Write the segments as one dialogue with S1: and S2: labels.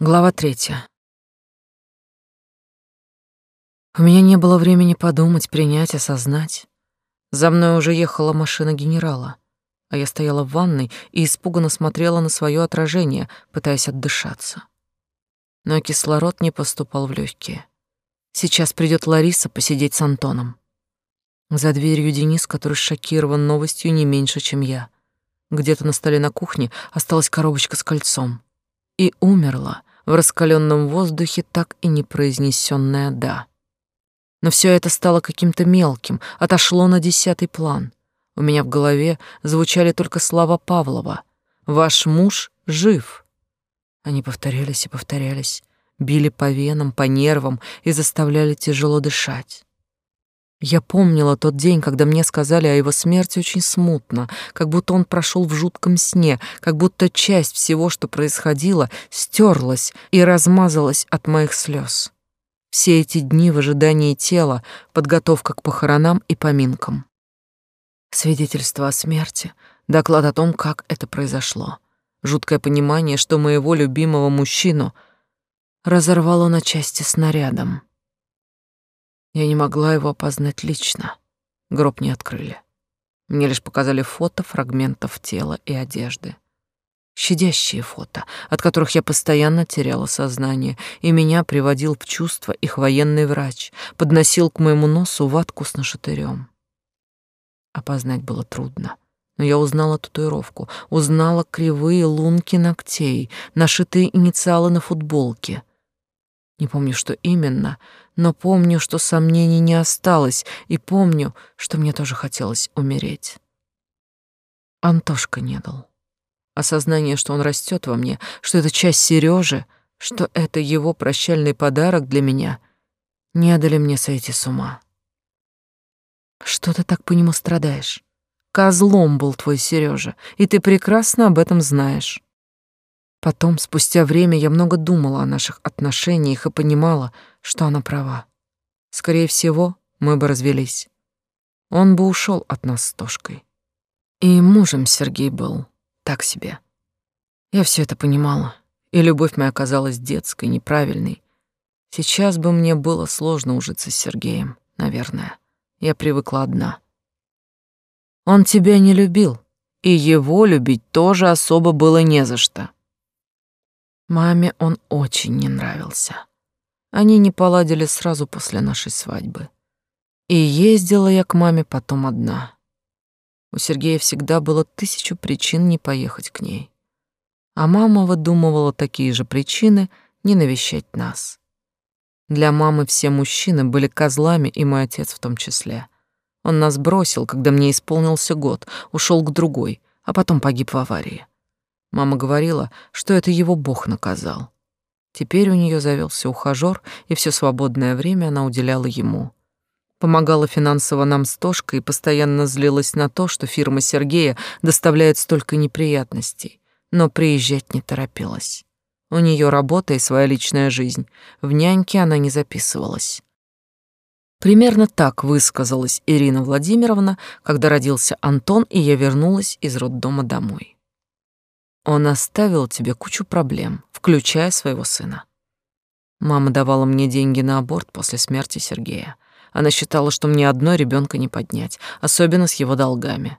S1: Глава третья. У меня не было времени подумать, принять, осознать. За мной уже ехала машина генерала, а я стояла в ванной и испуганно смотрела на свое отражение, пытаясь отдышаться. Но кислород не поступал в легкие. Сейчас придет Лариса посидеть с Антоном. За дверью Денис, который шокирован новостью не меньше, чем я. Где-то на столе на кухне осталась коробочка с кольцом. И умерла в раскаленном воздухе так и не произнесенное «да». Но все это стало каким-то мелким, отошло на десятый план. У меня в голове звучали только слова Павлова. «Ваш муж жив». Они повторялись и повторялись, били по венам, по нервам и заставляли тяжело дышать. Я помнила тот день, когда мне сказали о его смерти очень смутно, как будто он прошел в жутком сне, как будто часть всего, что происходило, стерлась и размазалась от моих слез. Все эти дни в ожидании тела, подготовка к похоронам и поминкам. Свидетельство о смерти, доклад о том, как это произошло. Жуткое понимание, что моего любимого мужчину разорвало на части снарядом. Я не могла его опознать лично. Гроб не открыли. Мне лишь показали фото фрагментов тела и одежды. Щадящие фото, от которых я постоянно теряла сознание, и меня приводил в чувство их военный врач, подносил к моему носу ватку с нашатырем. Опознать было трудно, но я узнала татуировку, узнала кривые лунки ногтей, нашитые инициалы на футболке. Не помню, что именно, но помню, что сомнений не осталось, и помню, что мне тоже хотелось умереть. Антошка не дал. Осознание, что он растет во мне, что это часть Сережи, что это его прощальный подарок для меня, не дали мне сойти с ума. Что ты так по нему страдаешь? Козлом был твой Сережа, и ты прекрасно об этом знаешь. Потом, спустя время, я много думала о наших отношениях и понимала, что она права. Скорее всего, мы бы развелись. Он бы ушел от нас с Тошкой. И мужем Сергей был так себе. Я все это понимала, и любовь моя оказалась детской, неправильной. Сейчас бы мне было сложно ужиться с Сергеем, наверное. Я привыкла одна. Он тебя не любил, и его любить тоже особо было не за что. Маме он очень не нравился. Они не поладили сразу после нашей свадьбы. И ездила я к маме потом одна. У Сергея всегда было тысячу причин не поехать к ней. А мама выдумывала такие же причины не навещать нас. Для мамы все мужчины были козлами, и мой отец в том числе. Он нас бросил, когда мне исполнился год, ушел к другой, а потом погиб в аварии. Мама говорила, что это его Бог наказал. Теперь у нее завелся ухажёр, и все свободное время она уделяла ему. Помогала финансово нам с Тошкой и постоянно злилась на то, что фирма Сергея доставляет столько неприятностей, но приезжать не торопилась. У нее работа и своя личная жизнь. В няньке она не записывалась. Примерно так высказалась Ирина Владимировна, когда родился Антон, и я вернулась из роддома домой. Он оставил тебе кучу проблем, включая своего сына. Мама давала мне деньги на аборт после смерти Сергея. Она считала, что мне одной ребенка не поднять, особенно с его долгами.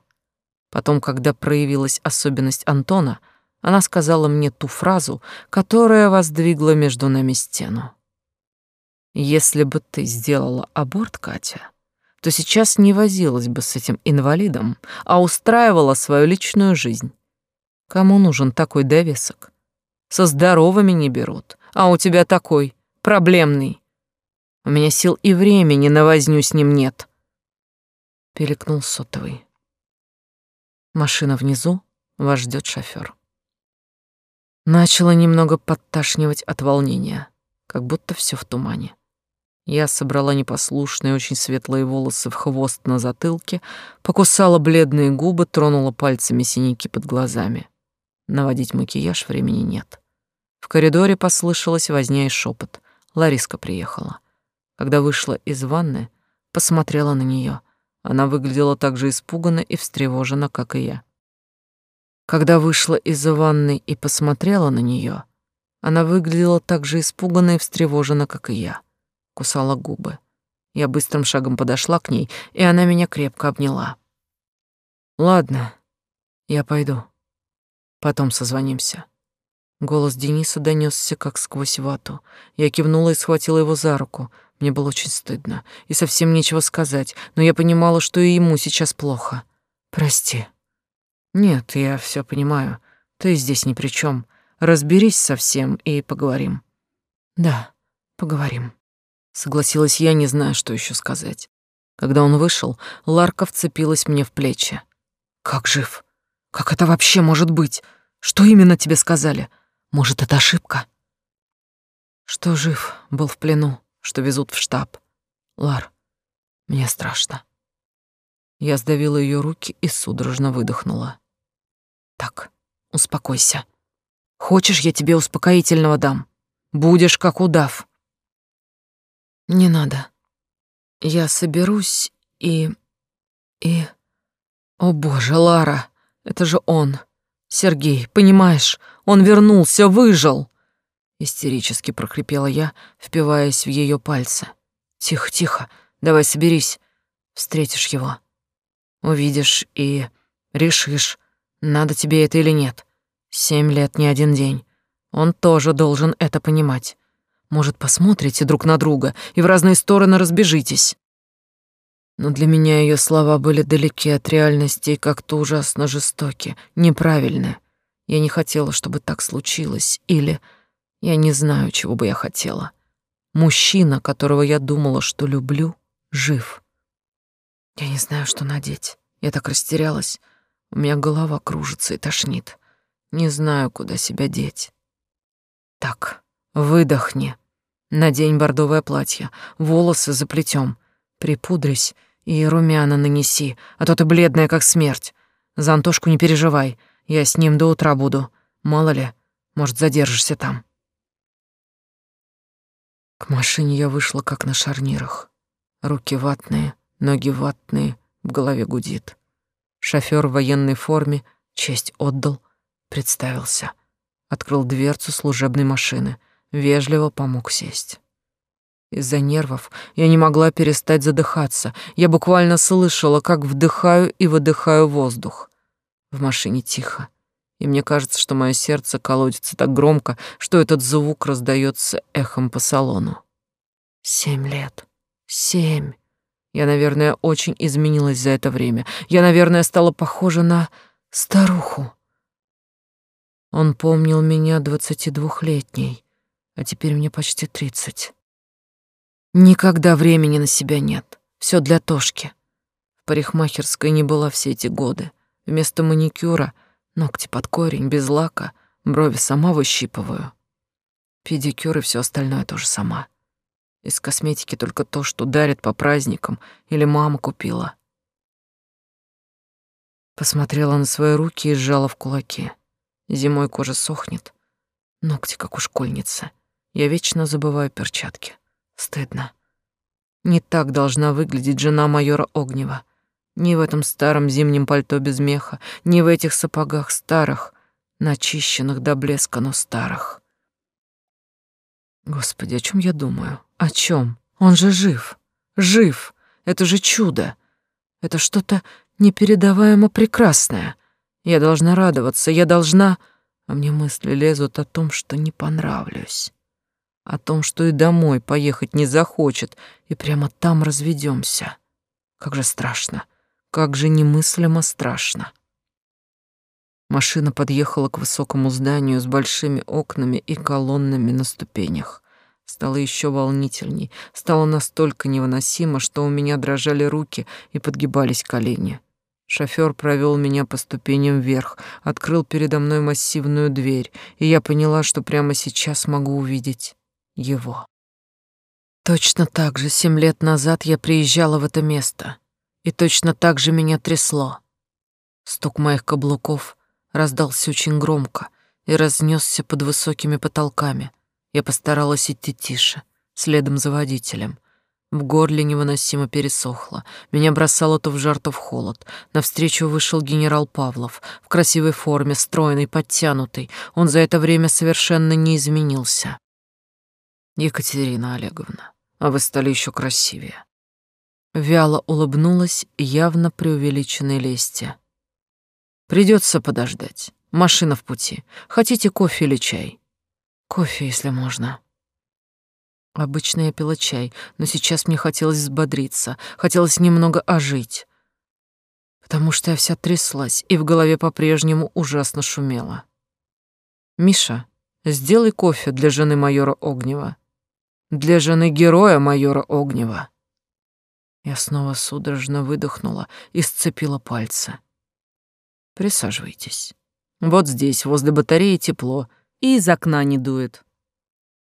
S1: Потом, когда проявилась особенность Антона, она сказала мне ту фразу, которая воздвигла между нами стену. «Если бы ты сделала аборт, Катя, то сейчас не возилась бы с этим инвалидом, а устраивала свою личную жизнь. Кому нужен такой довесок? Со здоровыми не берут, а у тебя такой, проблемный. У меня сил и времени на возню с ним нет. Перекнул сотовый. Машина внизу, вас ждет шофер. Начало немного подташнивать от волнения, как будто все в тумане. Я собрала непослушные, очень светлые волосы в хвост на затылке, покусала бледные губы, тронула пальцами синяки под глазами. Наводить макияж времени нет. В коридоре послышалась возня и шепот. Лариска приехала. Когда вышла из ванны, посмотрела на нее. Она выглядела так же испуганно и встревожена, как и я. Когда вышла из ванны и посмотрела на нее, Она выглядела так же испуганно и встревожена, как и я. Кусала губы. Я быстрым шагом подошла к ней, и она меня крепко обняла. «Ладно, я пойду. Потом созвонимся». Голос Дениса донесся как сквозь вату. Я кивнула и схватила его за руку. Мне было очень стыдно и совсем нечего сказать, но я понимала, что и ему сейчас плохо. «Прости». «Нет, я все понимаю. Ты здесь ни при чем. Разберись со всем и поговорим». «Да, поговорим», — согласилась я, не зная, что еще сказать. Когда он вышел, Ларка вцепилась мне в плечи. «Как жив? Как это вообще может быть? Что именно тебе сказали? Может, это ошибка?» «Что жив, был в плену, что везут в штаб. Лар, мне страшно». Я сдавила ее руки и судорожно выдохнула. «Так, успокойся. Хочешь, я тебе успокоительного дам? Будешь как удав». «Не надо. Я соберусь и... и...» «О боже, Лара, это же он. Сергей, понимаешь, он вернулся, выжил!» Истерически прохрипела я, впиваясь в ее пальцы. «Тихо, тихо, давай соберись. Встретишь его. Увидишь и решишь, надо тебе это или нет. Семь лет не один день. Он тоже должен это понимать. Может, посмотрите друг на друга и в разные стороны разбежитесь. Но для меня ее слова были далеки от реальности и как-то ужасно жестоки, неправильны. Я не хотела, чтобы так случилось, или я не знаю, чего бы я хотела. Мужчина, которого я думала, что люблю, жив. Я не знаю, что надеть. Я так растерялась. У меня голова кружится и тошнит. Не знаю, куда себя деть. Так, выдохни. Надень бордовое платье, волосы заплетем, припудрись и румяна нанеси, а то ты бледная, как смерть. За Антошку не переживай, я с ним до утра буду. Мало ли, может, задержишься там. К машине я вышла как на шарнирах. Руки ватные, ноги ватные, в голове гудит. Шофёр в военной форме честь отдал, представился. Открыл дверцу служебной машины — вежливо помог сесть. Из-за нервов я не могла перестать задыхаться. Я буквально слышала, как вдыхаю и выдыхаю воздух. В машине тихо, и мне кажется, что мое сердце колотится так громко, что этот звук раздается эхом по салону. Семь лет. Семь. Я, наверное, очень изменилась за это время. Я, наверное, стала похожа на старуху. Он помнил меня двадцатидвухлетней а теперь мне почти тридцать. Никогда времени на себя нет. Все для Тошки. В парикмахерской не была все эти годы. Вместо маникюра ногти под корень, без лака, брови сама выщипываю. Педикюр и все остальное тоже сама. Из косметики только то, что дарят по праздникам или мама купила. Посмотрела на свои руки и сжала в кулаки. Зимой кожа сохнет, ногти как у школьницы. Я вечно забываю перчатки. Стыдно. Не так должна выглядеть жена майора Огнева. Ни в этом старом зимнем пальто без меха, ни в этих сапогах старых, начищенных до блеска, но старых. Господи, о чем я думаю? О чем? Он же жив. Жив. Это же чудо. Это что-то непередаваемо прекрасное. Я должна радоваться, я должна... А мне мысли лезут о том, что не понравлюсь о том, что и домой поехать не захочет, и прямо там разведемся. Как же страшно, как же немыслимо страшно. Машина подъехала к высокому зданию с большими окнами и колоннами на ступенях. Стало еще волнительней, стало настолько невыносимо, что у меня дрожали руки и подгибались колени. Шофёр провел меня по ступеням вверх, открыл передо мной массивную дверь, и я поняла, что прямо сейчас могу увидеть его. Точно так же семь лет назад я приезжала в это место, и точно так же меня трясло. Стук моих каблуков раздался очень громко и разнесся под высокими потолками. Я постаралась идти тише, следом за водителем. В горле невыносимо пересохло. Меня бросало то в жар, то в холод. Навстречу вышел генерал Павлов. В красивой форме, стройный, подтянутый. Он за это время совершенно не изменился. «Екатерина Олеговна, а вы стали еще красивее». Вяло улыбнулась, явно преувеличенной лести. «Придется подождать. Машина в пути. Хотите кофе или чай?» «Кофе, если можно». Обычно я пила чай, но сейчас мне хотелось взбодриться, хотелось немного ожить, потому что я вся тряслась, и в голове по-прежнему ужасно шумело. «Миша, сделай кофе для жены майора Огнева. Для жены героя майора Огнева». Я снова судорожно выдохнула и сцепила пальцы. «Присаживайтесь. Вот здесь, возле батареи, тепло, и из окна не дует».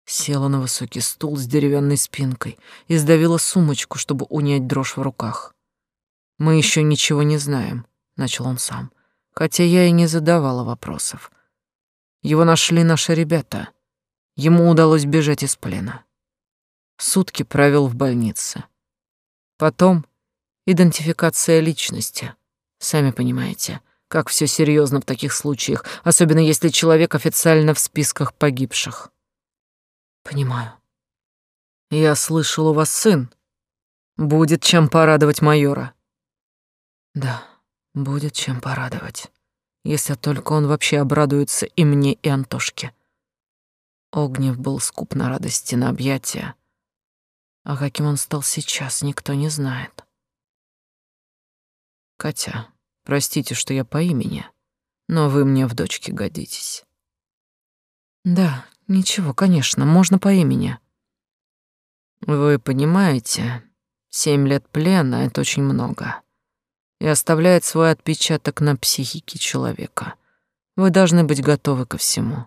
S1: Села на высокий стул с деревянной спинкой и сдавила сумочку, чтобы унять дрожь в руках. «Мы еще ничего не знаем», — начал он сам, хотя я и не задавала вопросов. Его нашли наши ребята. Ему удалось бежать из плена. Сутки провел в больнице. Потом идентификация личности. Сами понимаете, как все серьезно в таких случаях, особенно если человек официально в списках погибших. Понимаю. Я слышал, у вас сын. Будет чем порадовать майора. Да, будет чем порадовать. Если только он вообще обрадуется и мне, и Антошке. Огнев был скуп на радости, на объятия. А каким он стал сейчас, никто не знает. Катя, простите, что я по имени, но вы мне в дочке годитесь. Да, Ничего, конечно, можно по имени. Вы понимаете, семь лет плена — это очень много. И оставляет свой отпечаток на психике человека. Вы должны быть готовы ко всему.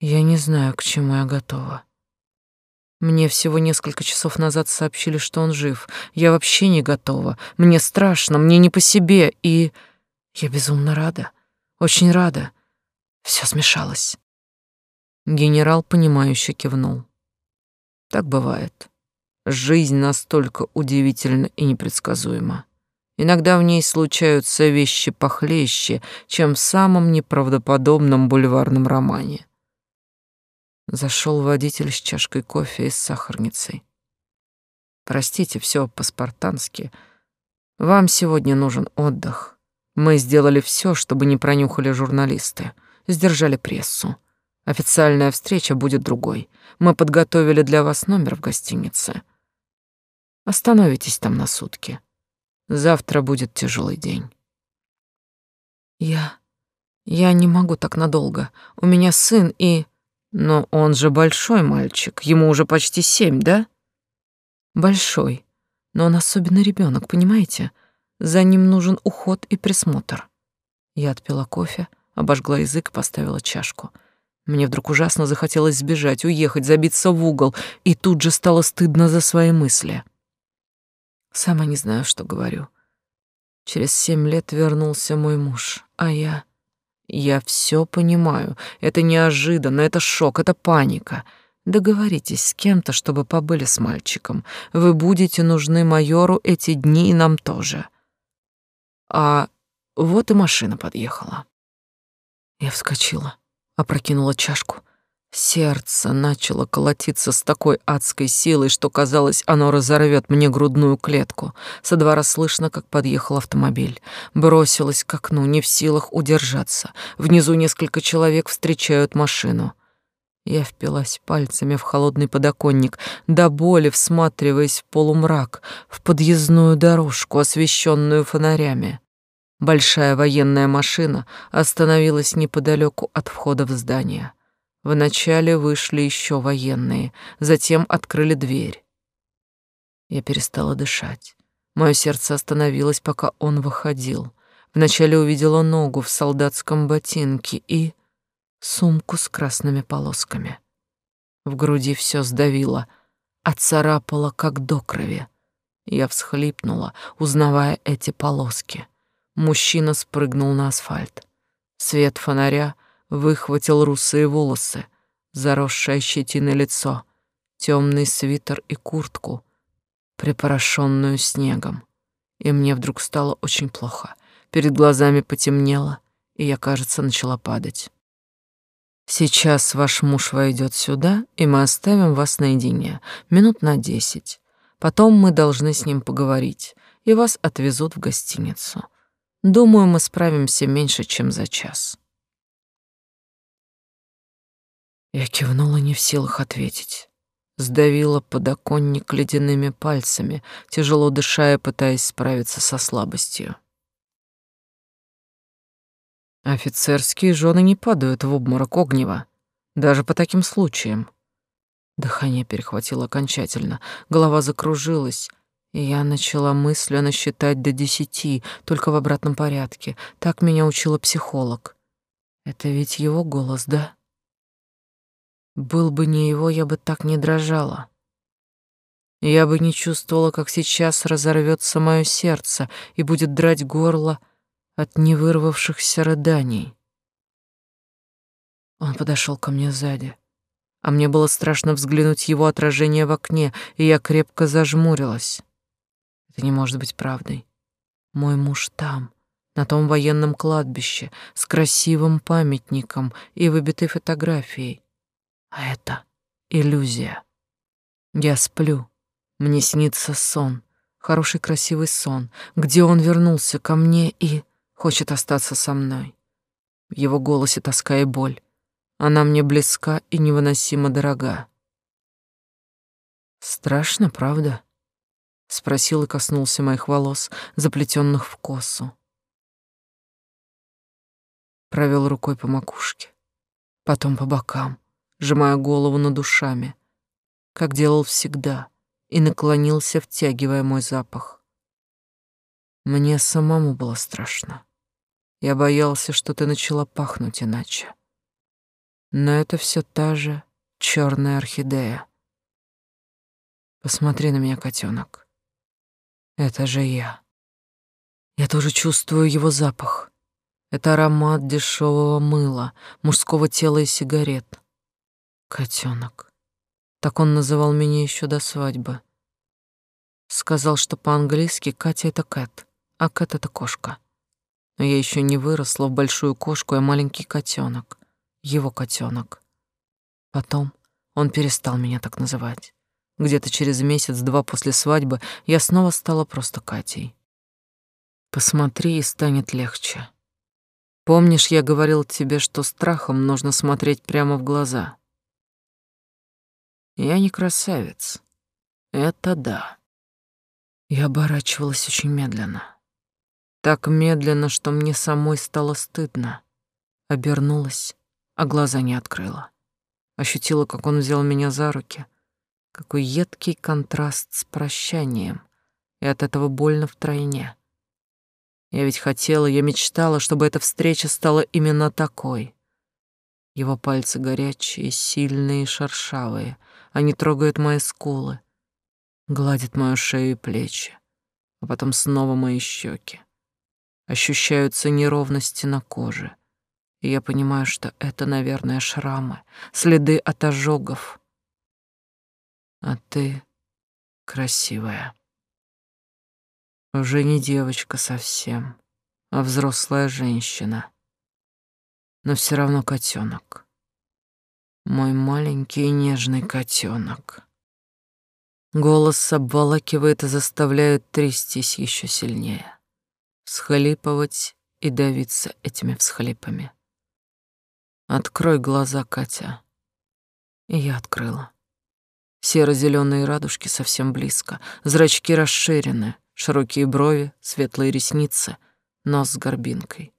S1: Я не знаю, к чему я готова. Мне всего несколько часов назад сообщили, что он жив. Я вообще не готова. Мне страшно, мне не по себе, и я безумно рада. Очень рада. Все смешалось. Генерал, понимающе кивнул. Так бывает. Жизнь настолько удивительна и непредсказуема. Иногда в ней случаются вещи похлеще, чем в самом неправдоподобном бульварном романе. Зашел водитель с чашкой кофе и с сахарницей. Простите, все по-спартански. Вам сегодня нужен отдых. Мы сделали все, чтобы не пронюхали журналисты сдержали прессу. Официальная встреча будет другой. Мы подготовили для вас номер в гостинице. Остановитесь там на сутки. Завтра будет тяжелый день. Я... я не могу так надолго. У меня сын и... Но он же большой мальчик, ему уже почти семь, да? Большой, но он особенно ребенок, понимаете? За ним нужен уход и присмотр. Я отпила кофе, обожгла язык и поставила чашку. Мне вдруг ужасно захотелось сбежать, уехать, забиться в угол, и тут же стало стыдно за свои мысли. Сама не знаю, что говорю. Через семь лет вернулся мой муж, а я... Я все понимаю. Это неожиданно, это шок, это паника. Договоритесь с кем-то, чтобы побыли с мальчиком. Вы будете нужны майору эти дни и нам тоже. А вот и машина подъехала. Я вскочила, опрокинула чашку. Сердце начало колотиться с такой адской силой, что казалось, оно разорвет мне грудную клетку. Со двора слышно, как подъехал автомобиль. Бросилась к окну, не в силах удержаться. Внизу несколько человек встречают машину. Я впилась пальцами в холодный подоконник, до боли всматриваясь в полумрак, в подъездную дорожку, освещенную фонарями. Большая военная машина остановилась неподалеку от входа в здание. Вначале вышли еще военные, затем открыли дверь. Я перестала дышать. Мое сердце остановилось, пока он выходил. Вначале увидела ногу в солдатском ботинке и сумку с красными полосками. В груди все сдавило, отцарапало, как до крови. Я всхлипнула, узнавая эти полоски. Мужчина спрыгнул на асфальт. Свет фонаря выхватил русые волосы, заросшее щетиной лицо, темный свитер и куртку, припорошенную снегом. И мне вдруг стало очень плохо. Перед глазами потемнело, и я, кажется, начала падать. Сейчас ваш муж войдет сюда, и мы оставим вас наедине, минут на десять. Потом мы должны с ним поговорить, и вас отвезут в гостиницу. Думаю, мы справимся меньше, чем за час. Я кивнула не в силах ответить. Сдавила подоконник ледяными пальцами, тяжело дыша и пытаясь справиться со слабостью. Офицерские жены не падают в обморок огнева, даже по таким случаям. Дыхание перехватило окончательно, голова закружилась, и я начала мысленно считать до десяти, только в обратном порядке. Так меня учила психолог. Это ведь его голос, да? Был бы не его, я бы так не дрожала. Я бы не чувствовала, как сейчас разорвется мое сердце и будет драть горло от невырвавшихся рыданий. Он подошел ко мне сзади, а мне было страшно взглянуть его отражение в окне, и я крепко зажмурилась. Это не может быть правдой. Мой муж там, на том военном кладбище, с красивым памятником и выбитой фотографией. А это иллюзия. Я сплю, мне снится сон, хороший красивый сон, где он вернулся ко мне и хочет остаться со мной. В его голосе тоска и боль. Она мне близка и невыносимо дорога. Страшно, правда? Спросил и коснулся моих волос, заплетенных в косу. Провел рукой по макушке, потом по бокам, сжимая голову над душами, как делал всегда, и наклонился, втягивая мой запах. Мне самому было страшно. Я боялся, что ты начала пахнуть иначе. Но это все та же черная орхидея. Посмотри на меня, котенок. Это же я. Я тоже чувствую его запах. Это аромат дешевого мыла, мужского тела и сигарет. Котенок. Так он называл меня еще до свадьбы. Сказал, что по-английски Катя — это Кэт, а Кэт — это кошка. Но я еще не выросла в большую кошку, а маленький котенок, его котенок. Потом он перестал меня так называть. Где-то через месяц-два после свадьбы я снова стала просто Катей. Посмотри, и станет легче. Помнишь, я говорил тебе, что страхом нужно смотреть прямо в глаза? Я не красавец. Это да. Я оборачивалась очень медленно. Так медленно, что мне самой стало стыдно. Обернулась, а глаза не открыла. Ощутила, как он взял меня за руки. Какой едкий контраст с прощанием. И от этого больно втройне. Я ведь хотела, я мечтала, чтобы эта встреча стала именно такой. Его пальцы горячие, сильные шершавые. Они трогают мои скулы, гладят мою шею и плечи, а потом снова мои щеки. Ощущаются неровности на коже. И я понимаю, что это, наверное, шрамы, следы от ожогов. А ты красивая. Уже не девочка совсем, а взрослая женщина. Но все равно котенок. Мой маленький нежный котенок. Голос обволакивает и заставляет трястись еще сильнее всхлипывать и давиться этими всхлипами. Открой глаза, Катя. И я открыла. серо зеленые радужки совсем близко, зрачки расширены, широкие брови, светлые ресницы, нос с горбинкой.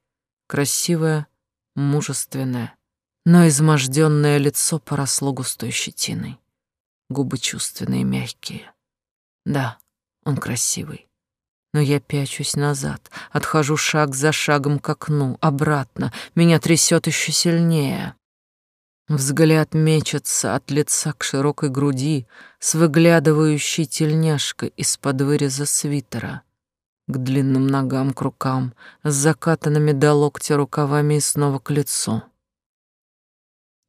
S1: Красивое, мужественное, но изможденное лицо поросло густой щетиной. Губы чувственные, мягкие. Да, он красивый но я пячусь назад, отхожу шаг за шагом к окну, обратно, меня трясет еще сильнее. Взгляд мечется от лица к широкой груди с выглядывающей тельняшкой из-под выреза свитера, к длинным ногам, к рукам, с закатанными до локтя рукавами и снова к лицу.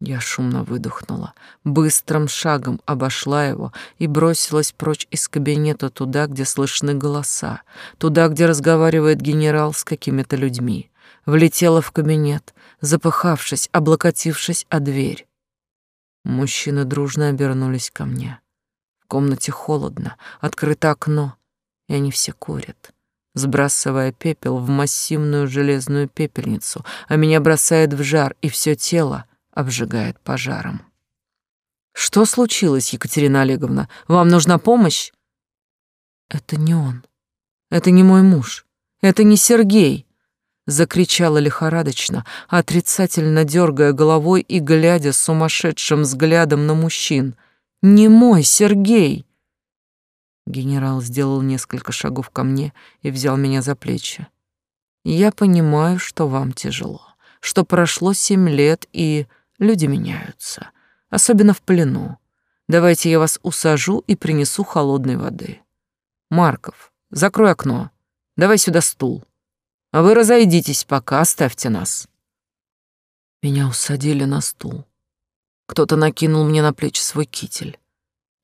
S1: Я шумно выдохнула, быстрым шагом обошла его и бросилась прочь из кабинета туда, где слышны голоса, туда, где разговаривает генерал с какими-то людьми. Влетела в кабинет, запыхавшись, облокотившись о дверь. Мужчины дружно обернулись ко мне. В комнате холодно, открыто окно, и они все курят сбрасывая пепел в массивную железную пепельницу, а меня бросает в жар, и все тело обжигает пожаром. Что случилось, Екатерина Олеговна? Вам нужна помощь? Это не он. Это не мой муж. Это не Сергей, закричала лихорадочно, отрицательно дергая головой и глядя сумасшедшим взглядом на мужчин. Не мой Сергей. Генерал сделал несколько шагов ко мне и взял меня за плечи. Я понимаю, что вам тяжело, что прошло семь лет и Люди меняются, особенно в плену. Давайте я вас усажу и принесу холодной воды. Марков, закрой окно. Давай сюда стул. А вы разойдитесь пока, оставьте нас. Меня усадили на стул. Кто-то накинул мне на плечи свой китель.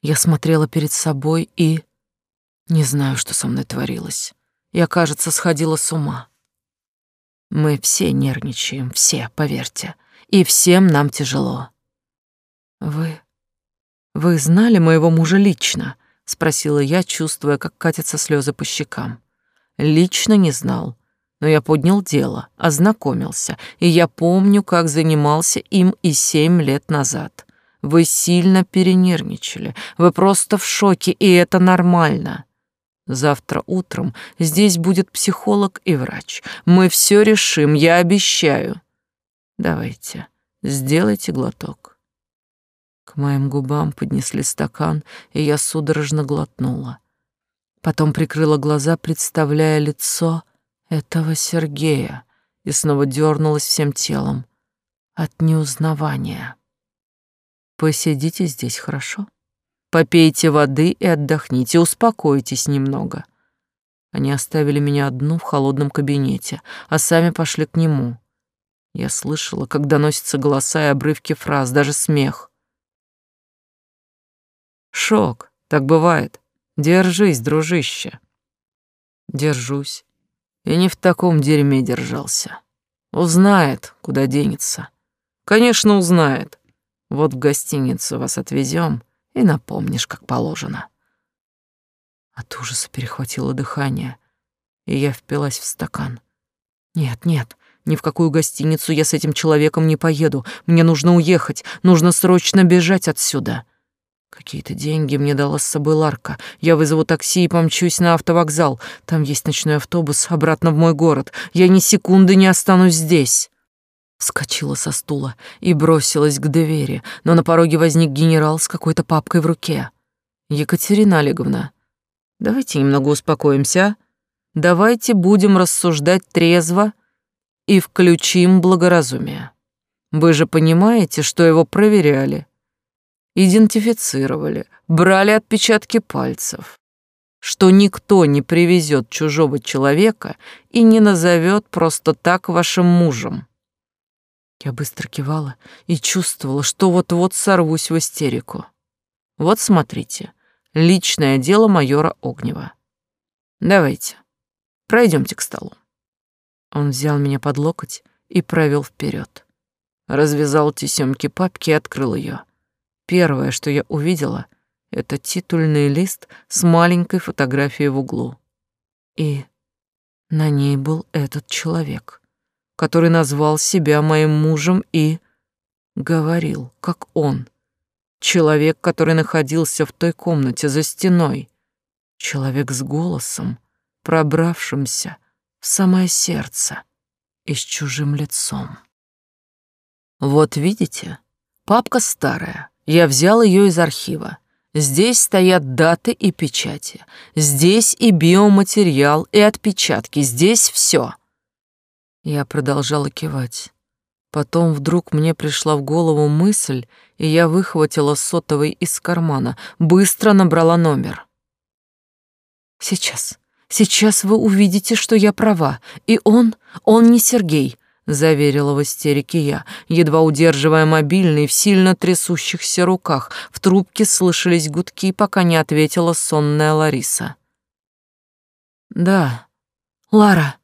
S1: Я смотрела перед собой и... Не знаю, что со мной творилось. Я, кажется, сходила с ума. Мы все нервничаем, все, поверьте и всем нам тяжело. Вы... вы знали моего мужа лично? Спросила я, чувствуя, как катятся слезы по щекам. Лично не знал, но я поднял дело, ознакомился, и я помню, как занимался им и семь лет назад. Вы сильно перенервничали, вы просто в шоке, и это нормально. Завтра утром здесь будет психолог и врач. Мы все решим, я обещаю. Давайте, сделайте глоток. К моим губам поднесли стакан, и я судорожно глотнула. Потом прикрыла глаза, представляя лицо этого Сергея, и снова дернулась всем телом от неузнавания. Посидите здесь, хорошо? Попейте воды и отдохните, успокойтесь немного. Они оставили меня одну в холодном кабинете, а сами пошли к нему. Я слышала, как доносятся голоса и обрывки фраз, даже смех. Шок, так бывает. Держись, дружище. Держусь. И не в таком дерьме держался. Узнает, куда денется. Конечно, узнает. Вот в гостиницу вас отвезем и напомнишь, как положено. От ужаса перехватило дыхание, и я впилась в стакан. Нет, нет, ни в какую гостиницу я с этим человеком не поеду. Мне нужно уехать, нужно срочно бежать отсюда. Какие-то деньги мне дала с собой Ларка. Я вызову такси и помчусь на автовокзал. Там есть ночной автобус обратно в мой город. Я ни секунды не останусь здесь. Вскочила со стула и бросилась к двери, но на пороге возник генерал с какой-то папкой в руке. «Екатерина Олеговна, давайте немного успокоимся? Давайте будем рассуждать трезво и включим благоразумие. Вы же понимаете, что его проверяли, идентифицировали, брали отпечатки пальцев, что никто не привезет чужого человека и не назовет просто так вашим мужем. Я быстро кивала и чувствовала, что вот-вот сорвусь в истерику. Вот смотрите, личное дело майора Огнева. Давайте, пройдемте к столу. Он взял меня под локоть и провел вперед. Развязал тесемки папки и открыл ее. Первое, что я увидела, это титульный лист с маленькой фотографией в углу. И на ней был этот человек, который назвал себя моим мужем и говорил, как он. Человек, который находился в той комнате за стеной. Человек с голосом, пробравшимся в самое сердце и с чужим лицом. Вот видите, папка старая. Я взял ее из архива. Здесь стоят даты и печати. Здесь и биоматериал, и отпечатки. Здесь все. Я продолжала кивать. Потом вдруг мне пришла в голову мысль, и я выхватила сотовый из кармана, быстро набрала номер. «Сейчас, Сейчас вы увидите, что я права, и он, он не Сергей. заверила в истерике я, едва удерживая мобильный в сильно трясущихся руках. В трубке слышались гудки, пока не ответила сонная Лариса. «Да, Лара.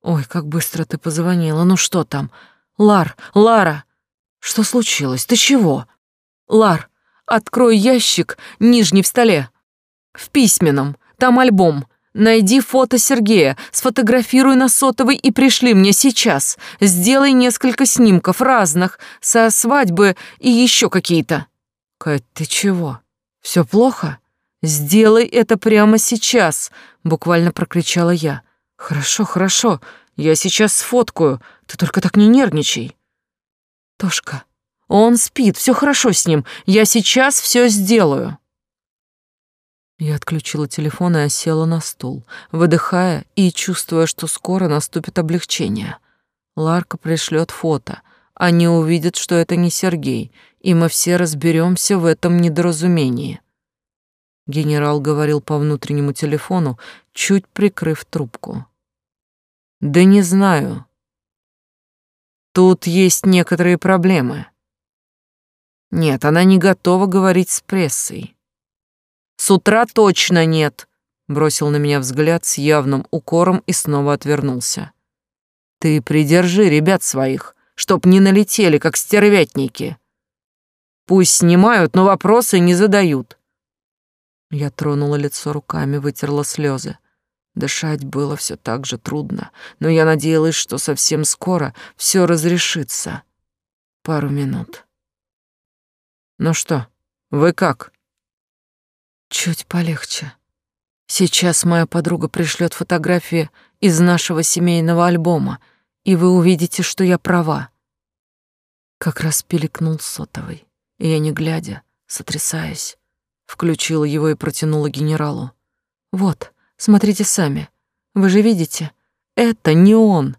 S1: Ой, как быстро ты позвонила. Ну что там? Лар, Лара. Что случилось? Ты чего? Лар, открой ящик нижний в столе. В письменном. Там альбом. Найди фото Сергея, сфотографируй на сотовый и пришли мне сейчас. Сделай несколько снимков разных, со свадьбы и еще какие-то. Кать, ты чего? Все плохо? Сделай это прямо сейчас, буквально прокричала я. Хорошо, хорошо. Я сейчас сфоткаю. Ты только так не нервничай. Тошка, он спит, все хорошо с ним. Я сейчас все сделаю. Я отключила телефон и осела на стул, выдыхая и чувствуя, что скоро наступит облегчение. Ларка пришлет фото. Они увидят, что это не Сергей, и мы все разберемся в этом недоразумении. Генерал говорил по внутреннему телефону, чуть прикрыв трубку. Да не знаю. Тут есть некоторые проблемы. Нет, она не готова говорить с прессой. С утра точно нет, бросил на меня взгляд с явным укором и снова отвернулся. Ты придержи ребят своих, чтоб не налетели, как стервятники. Пусть снимают, но вопросы не задают. Я тронула лицо руками, вытерла слезы. Дышать было все так же трудно, но я надеялась, что совсем скоро все разрешится. Пару минут. Ну что, вы как? Чуть полегче. Сейчас моя подруга пришлет фотографии из нашего семейного альбома, и вы увидите, что я права. Как раз пиликнул сотовый, и я, не глядя, сотрясаясь, включила его и протянула генералу. Вот, смотрите сами. Вы же видите, это не он.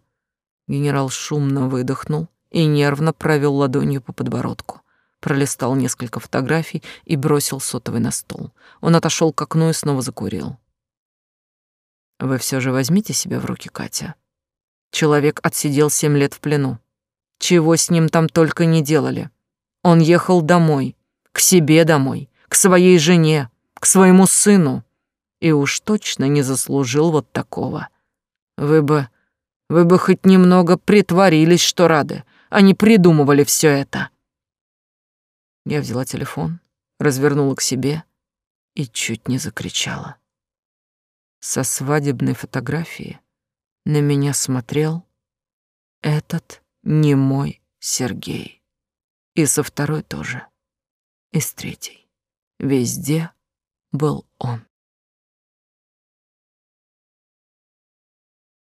S1: Генерал шумно выдохнул и нервно провел ладонью по подбородку пролистал несколько фотографий и бросил сотовый на стол. Он отошел к окну и снова закурил. Вы все же возьмите себя в руки, Катя. Человек отсидел семь лет в плену. Чего с ним там только не делали. Он ехал домой, к себе домой, к своей жене, к своему сыну. И уж точно не заслужил вот такого. Вы бы... Вы бы хоть немного притворились, что рады, а не придумывали все это. Я взяла телефон, развернула к себе и чуть не закричала. Со свадебной фотографии на меня смотрел этот не мой Сергей. И со второй тоже. И с третьей. Везде был он.